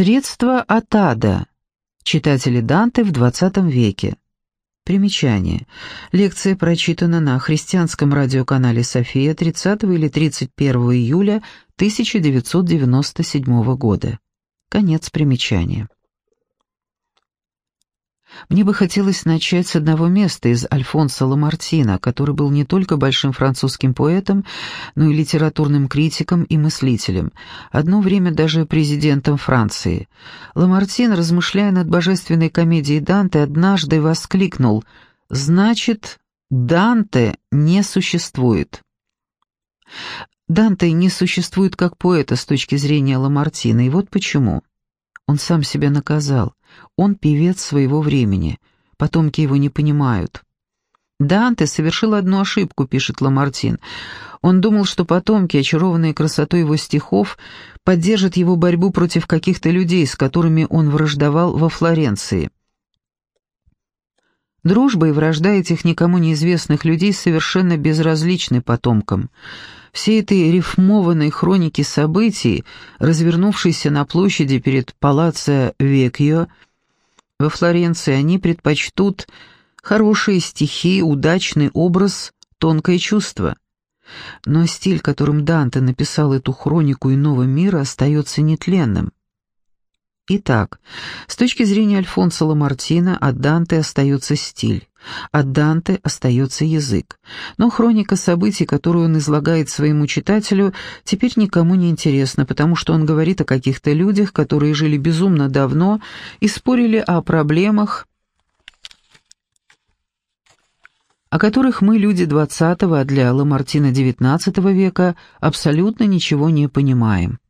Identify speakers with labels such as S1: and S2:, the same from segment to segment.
S1: Средства от ада. Читатели Данте в XX веке. Примечание. Лекция прочитана на христианском радиоканале «София» 30 или 31 июля 1997 года. Конец примечания. Мне бы хотелось начать с одного места из Альфонса Ламартина, который был не только большим французским поэтом, но и литературным критиком и мыслителем, одно время даже президентом Франции. Ламартин, размышляя над божественной комедией Данте, однажды воскликнул «Значит, Данте не существует». Данте не существует как поэта с точки зрения Ламартина, и вот почему. Он сам себя наказал. Он певец своего времени. Потомки его не понимают. Данте совершил одну ошибку, пишет Ламартин. Он думал, что потомки, очарованные красотой его стихов, поддержат его борьбу против каких-то людей, с которыми он враждовал во Флоренции. Дружба и вражда этих никому неизвестных людей совершенно безразличны потомкам. Все этой рифмованной хроники событий, развернувшейся на площади перед палаццо Векьо, во Флоренции они предпочтут хорошие стихи, удачный образ, тонкое чувство. Но стиль, которым Данте написал эту хронику иного мира, остается нетленным. Итак, с точки зрения Альфонса Ламартина, от Данте остается стиль, от Данте остается язык. Но хроника событий, которую он излагает своему читателю, теперь никому не интересна, потому что он говорит о каких-то людях, которые жили безумно давно и спорили о проблемах, о которых мы, люди XX, а для Ламартина XIX века, абсолютно ничего не понимаем.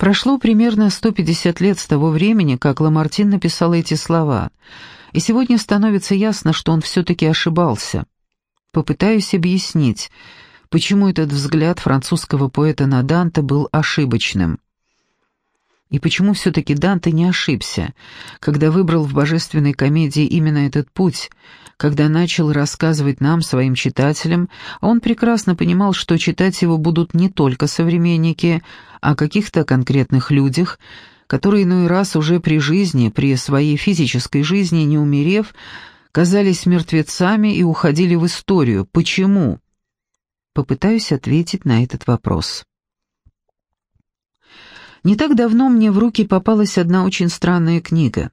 S1: Прошло примерно 150 лет с того времени, как Ламартин написал эти слова, и сегодня становится ясно, что он все-таки ошибался. Попытаюсь объяснить, почему этот взгляд французского поэта на Данте был ошибочным. И почему все-таки Данте не ошибся, когда выбрал в божественной комедии именно этот путь, когда начал рассказывать нам, своим читателям, он прекрасно понимал, что читать его будут не только современники, а каких-то конкретных людях, которые иной раз уже при жизни, при своей физической жизни, не умерев, казались мертвецами и уходили в историю. Почему? Попытаюсь ответить на этот вопрос. Не так давно мне в руки попалась одна очень странная книга.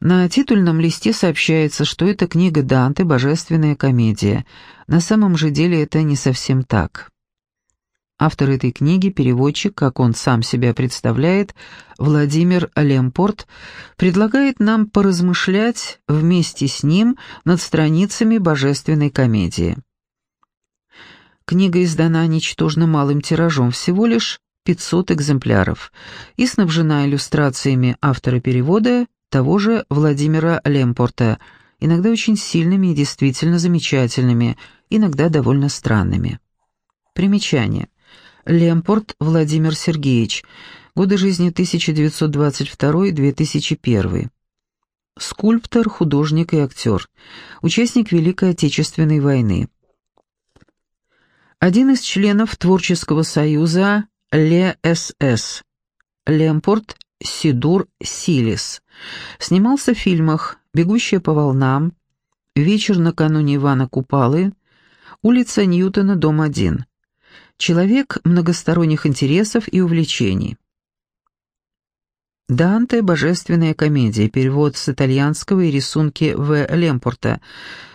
S1: На титульном листе сообщается, что это книга Данте «Божественная комедия». На самом же деле это не совсем так. Автор этой книги, переводчик, как он сам себя представляет, Владимир Лемпорт, предлагает нам поразмышлять вместе с ним над страницами божественной комедии. Книга издана ничтожно малым тиражом, всего лишь 500 экземпляров и снабжена иллюстрациями автора перевода того же Владимира Лемпорта, иногда очень сильными и действительно замечательными, иногда довольно странными. Примечание. Лемпорт Владимир Сергеевич. Годы жизни 1922-2001. Скульптор, художник и актер. Участник Великой Отечественной войны. Один из членов Творческого союза Ле-СС. Лемпорт Сидур Силис. Снимался в фильмах «Бегущая по волнам», «Вечер накануне Ивана Купалы», «Улица Ньютона, дом 1». Человек многосторонних интересов и увлечений. Данте «Божественная комедия», перевод с итальянского и рисунки В. Лемпорта.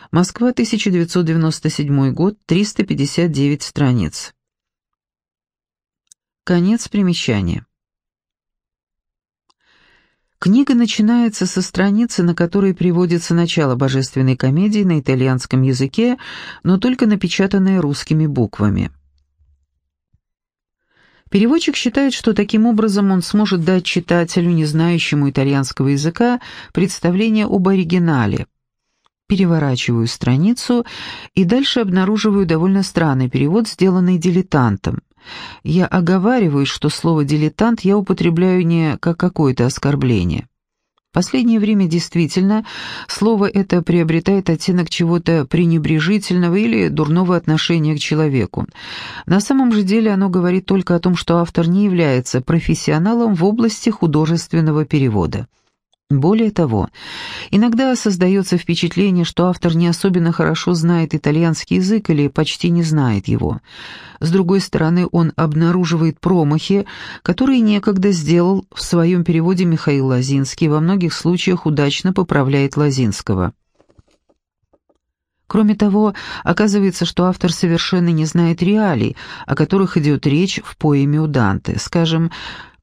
S1: Москва, 1997 год, 359 страниц. Конец примечания. Книга начинается со страницы, на которой приводится начало божественной комедии на итальянском языке, но только напечатанное русскими буквами. Переводчик считает, что таким образом он сможет дать читателю, не знающему итальянского языка, представление об оригинале. Переворачиваю страницу и дальше обнаруживаю довольно странный перевод, сделанный дилетантом. Я оговариваюсь, что слово «дилетант» я употребляю не как какое-то оскорбление. Последнее время действительно слово это приобретает оттенок чего-то пренебрежительного или дурного отношения к человеку. На самом же деле оно говорит только о том, что автор не является профессионалом в области художественного перевода. Более того, иногда создается впечатление, что автор не особенно хорошо знает итальянский язык или почти не знает его. С другой стороны, он обнаруживает промахи, которые некогда сделал в своем переводе Михаил Лозинский, во многих случаях удачно поправляет Лозинского. Кроме того, оказывается, что автор совершенно не знает реалий, о которых идет речь в поэме у Данте. Скажем,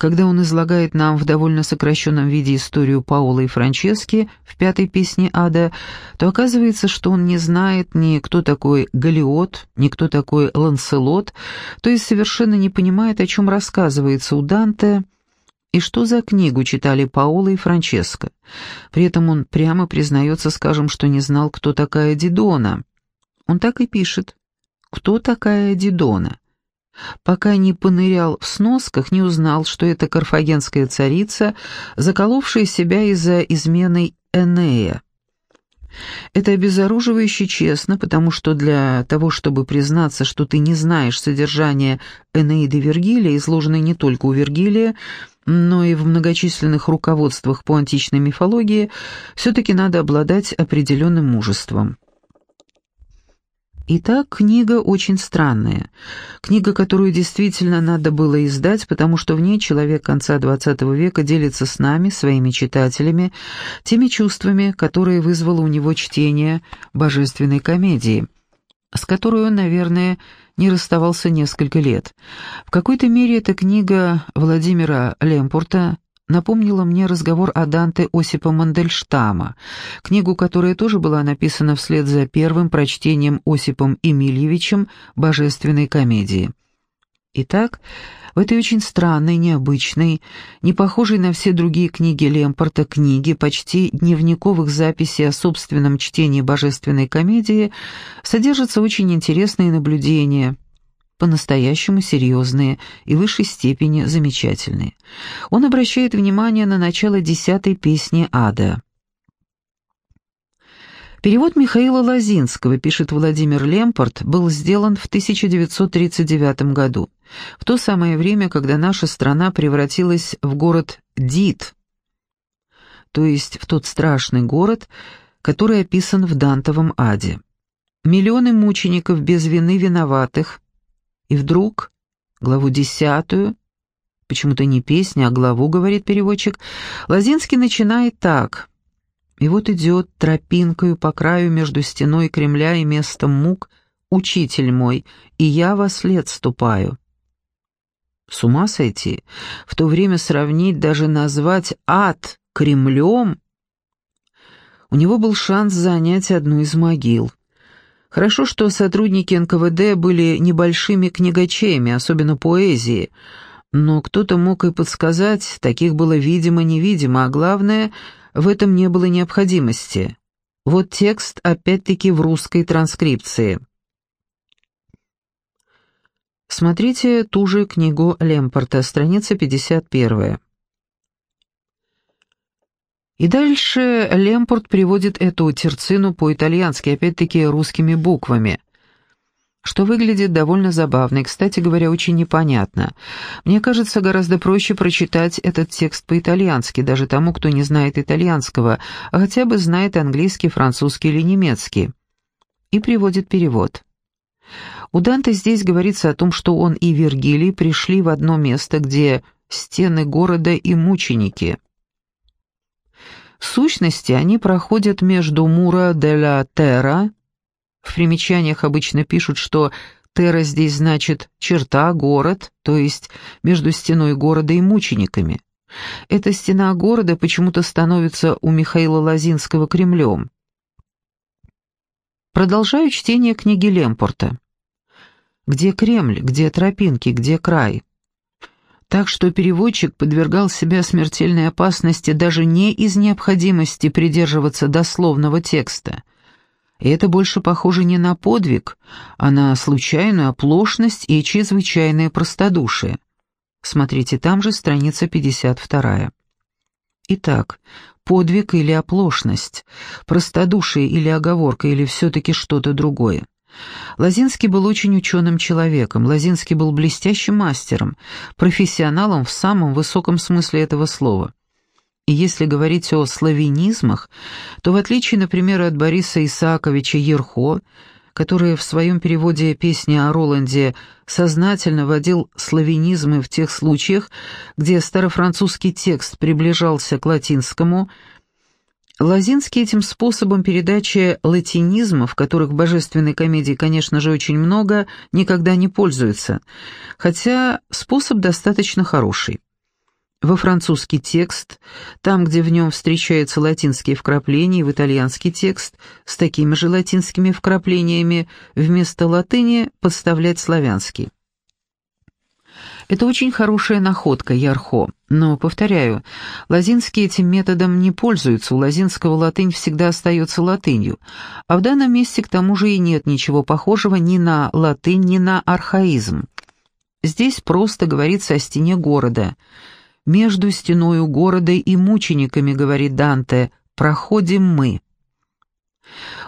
S1: когда он излагает нам в довольно сокращенном виде историю Паула и Франчески в пятой песне «Ада», то оказывается, что он не знает ни кто такой Галиот, ни кто такой Ланселот, то есть совершенно не понимает, о чем рассказывается у Данте, и что за книгу читали Паула и Франческо. При этом он прямо признается, скажем, что не знал, кто такая Дидона. Он так и пишет «Кто такая Дидона?» Пока не понырял в сносках, не узнал, что это карфагенская царица, заколовшая себя из-за измены Энея. Это обезоруживающе честно, потому что для того, чтобы признаться, что ты не знаешь содержания Энеиды Вергилия, изложенной не только у Вергилия, но и в многочисленных руководствах по античной мифологии, все-таки надо обладать определенным мужеством. Итак, книга очень странная. Книга, которую действительно надо было издать, потому что в ней человек конца XX века делится с нами, своими читателями, теми чувствами, которые вызвало у него чтение божественной комедии, с которой он, наверное, не расставался несколько лет. В какой-то мере эта книга Владимира Лемпурта напомнила мне разговор о Данте Осипа Мандельштама, книгу, которая тоже была написана вслед за первым прочтением Осипом Эмильевичем «Божественной комедии». Итак, в этой очень странной, необычной, не похожей на все другие книги Лемпорта книге почти дневниковых записей о собственном чтении божественной комедии содержатся очень интересные наблюдения – по-настоящему серьезные и в высшей степени замечательные. Он обращает внимание на начало десятой песни «Ада». Перевод Михаила Лозинского, пишет Владимир Лемпорт, был сделан в 1939 году, в то самое время, когда наша страна превратилась в город Дит, то есть в тот страшный город, который описан в Дантовом аде. Миллионы мучеников без вины виноватых, и вдруг, главу десятую, почему-то не песня, а главу, говорит переводчик, Лозинский начинает так. И вот идет тропинкою по краю между стеной Кремля и местом мук учитель мой, и я во след ступаю. С ума сойти, в то время сравнить, даже назвать ад Кремлем? У него был шанс занять одну из могил. Хорошо, что сотрудники НКВД были небольшими книгачеями, особенно поэзии, но кто-то мог и подсказать, таких было видимо-невидимо, а главное, в этом не было необходимости. Вот текст опять-таки в русской транскрипции. Смотрите ту же книгу Лемпорта, страница 51. И дальше Лемпорт приводит эту терцину по-итальянски, опять-таки русскими буквами, что выглядит довольно забавно и, кстати говоря, очень непонятно. Мне кажется, гораздо проще прочитать этот текст по-итальянски, даже тому, кто не знает итальянского, а хотя бы знает английский, французский или немецкий. И приводит перевод. У Данте здесь говорится о том, что он и Вергилий пришли в одно место, где стены города и мученики – в сущности, они проходят между Мура де ла Терра, в примечаниях обычно пишут, что Терра здесь значит «черта», «город», то есть между стеной города и мучениками. Эта стена города почему-то становится у Михаила Лозинского Кремлем. Продолжаю чтение книги Лемпорта. Где Кремль, где тропинки, где край? Так что переводчик подвергал себя смертельной опасности даже не из необходимости придерживаться дословного текста. И это больше похоже не на подвиг, а на случайную оплошность и чрезвычайное простодушие. Смотрите, там же страница 52. Итак, подвиг или оплошность, простодушие или оговорка, или все-таки что-то другое. Лазинский был очень ученым человеком, Лазинский был блестящим мастером, профессионалом в самом высоком смысле этого слова. И если говорить о славянизмах, то в отличие, например, от Бориса Исааковича Ерхо, который в своем переводе песни о Роланде сознательно вводил славянизмы в тех случаях, где старофранцузский текст приближался к латинскому, Лазинский этим способом передачи латинизмов, которых в божественной комедии, конечно же, очень много, никогда не пользуется, хотя способ достаточно хороший во французский текст, там, где в нем встречаются латинские вкрапления, в итальянский текст с такими же латинскими вкраплениями, вместо латыни подставлять славянский. Это очень хорошая находка, Ярхо, но, повторяю, Лазинский этим методом не пользуется, у Лазинского латынь всегда остается латынью, а в данном месте к тому же и нет ничего похожего ни на латынь, ни на архаизм. Здесь просто говорится о стене города – между стеною города и мучениками, говорит Данте, проходим мы.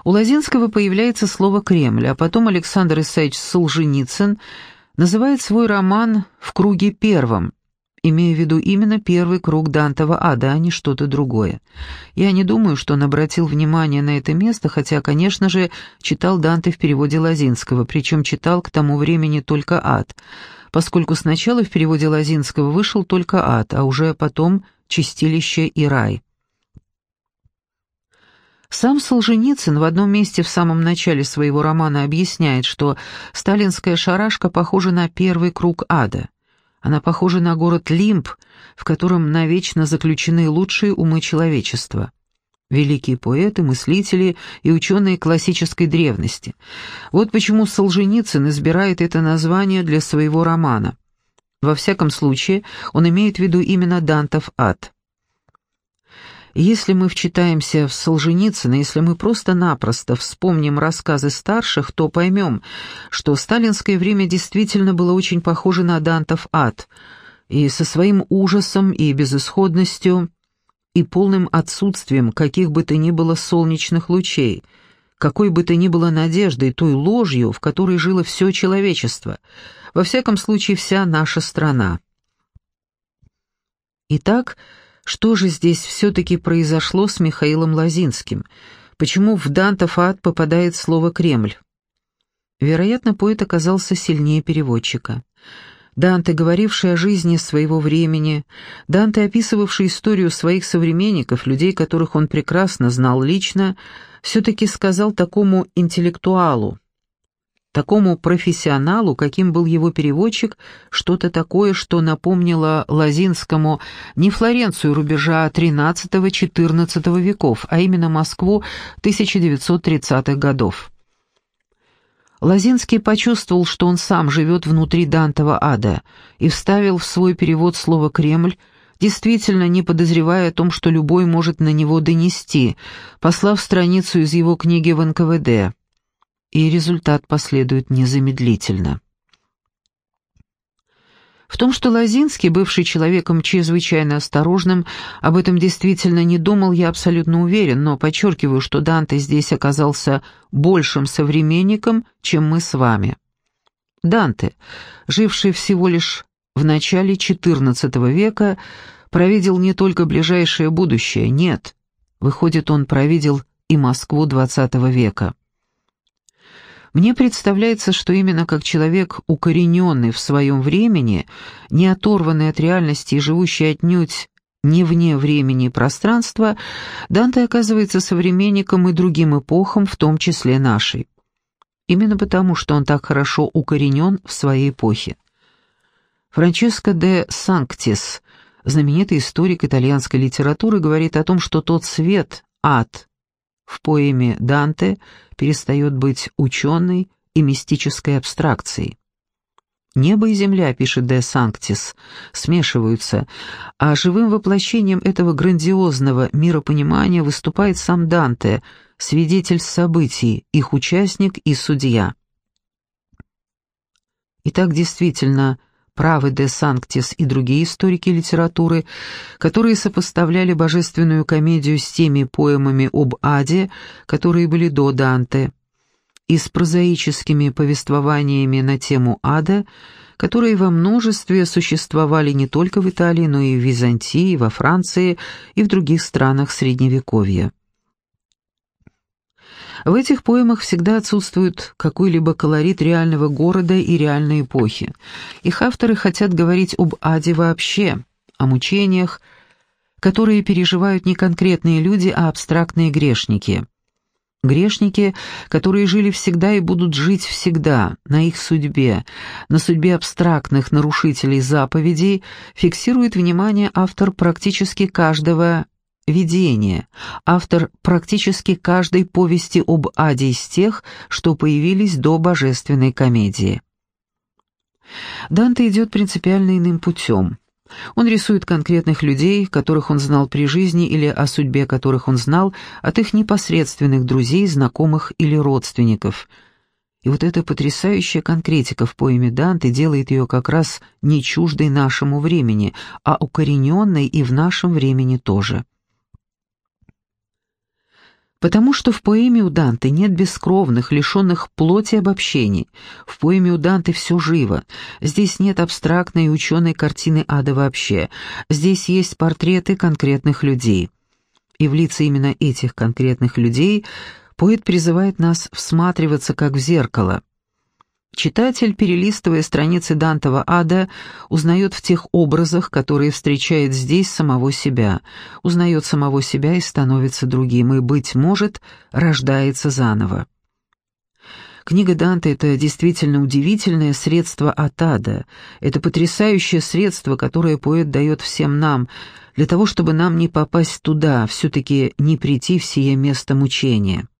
S1: У Лазинского появляется слово «Кремль», а потом Александр Исаевич Солженицын называет свой роман «В круге первом», имея в виду именно первый круг Дантова ада, а не что-то другое. Я не думаю, что он обратил внимание на это место, хотя, конечно же, читал Данте в переводе Лазинского, причем читал к тому времени только ад — поскольку сначала в переводе Лазинского вышел только ад, а уже потом чистилище и рай. Сам Солженицын в одном месте в самом начале своего романа объясняет, что сталинская шарашка похожа на первый круг ада. Она похожа на город Лимб, в котором навечно заключены лучшие умы человечества великие поэты, мыслители и ученые классической древности. Вот почему Солженицын избирает это название для своего романа. Во всяком случае, он имеет в виду именно Дантов ад. Если мы вчитаемся в Солженицына, если мы просто-напросто вспомним рассказы старших, то поймем, что сталинское время действительно было очень похоже на Дантов ад, и со своим ужасом и безысходностью – и полным отсутствием каких бы то ни было солнечных лучей, какой бы то ни было надеждой, той ложью, в которой жило все человечество, во всяком случае вся наша страна. Итак, что же здесь все-таки произошло с Михаилом Лазинским? Почему в Дантов ад попадает слово «Кремль»? Вероятно, поэт оказался сильнее переводчика. Данте, говоривший о жизни своего времени, Данте, описывавший историю своих современников, людей, которых он прекрасно знал лично, все-таки сказал такому интеллектуалу, такому профессионалу, каким был его переводчик, что-то такое, что напомнило Лазинскому не Флоренцию рубежа XIII-XIV веков, а именно Москву 1930-х годов. Лазинский почувствовал, что он сам живет внутри Дантова ада, и вставил в свой перевод слово «Кремль», действительно не подозревая о том, что любой может на него донести, послав страницу из его книги в НКВД. И результат последует незамедлительно. В том, что Лозинский, бывший человеком чрезвычайно осторожным, об этом действительно не думал, я абсолютно уверен, но подчеркиваю, что Данте здесь оказался большим современником, чем мы с вами. Данте, живший всего лишь в начале XIV века, провидел не только ближайшее будущее, нет, выходит, он провидел и Москву XX века. Мне представляется, что именно как человек, укорененный в своем времени, не оторванный от реальности и живущий отнюдь не вне времени и пространства, Данте оказывается современником и другим эпохам, в том числе нашей. Именно потому, что он так хорошо укоренен в своей эпохе. Франческо де Санктис, знаменитый историк итальянской литературы, говорит о том, что тот свет, ад, в поэме Данте перестает быть ученой и мистической абстракцией. Небо и земля, пишет Де Санктис, смешиваются, а живым воплощением этого грандиозного миропонимания выступает сам Данте, свидетель событий, их участник и судья. Итак, действительно, Правы де Санктис и другие историки литературы, которые сопоставляли божественную комедию с теми поэмами об аде, которые были до Данте, и с прозаическими повествованиями на тему ада, которые во множестве существовали не только в Италии, но и в Византии, во Франции и в других странах Средневековья. В этих поэмах всегда отсутствует какой-либо колорит реального города и реальной эпохи. Их авторы хотят говорить об аде вообще, о мучениях, которые переживают не конкретные люди, а абстрактные грешники. Грешники, которые жили всегда и будут жить всегда, на их судьбе, на судьбе абстрактных нарушителей заповедей, фиксирует внимание автор практически каждого Видение. Автор практически каждой повести об аде из тех, что появились до божественной комедии. Данте идет принципиально иным путем. Он рисует конкретных людей, которых он знал при жизни или о судьбе которых он знал от их непосредственных друзей, знакомых или родственников. И вот эта потрясающая конкретика в поэме Данте делает ее как раз не чуждой нашему времени, а укорененной и в нашем времени тоже. Потому что в поэме у Данте нет бескровных, лишенных плоти обобщений. В поэме у Данте все живо. Здесь нет абстрактной и ученой картины ада вообще. Здесь есть портреты конкретных людей. И в лица именно этих конкретных людей поэт призывает нас всматриваться как в зеркало. Читатель, перелистывая страницы Дантова ада, узнает в тех образах, которые встречает здесь самого себя, узнает самого себя и становится другим, и, быть может, рождается заново. Книга Данте — это действительно удивительное средство от ада. Это потрясающее средство, которое поэт дает всем нам, для того, чтобы нам не попасть туда, все-таки не прийти в сие место мучения.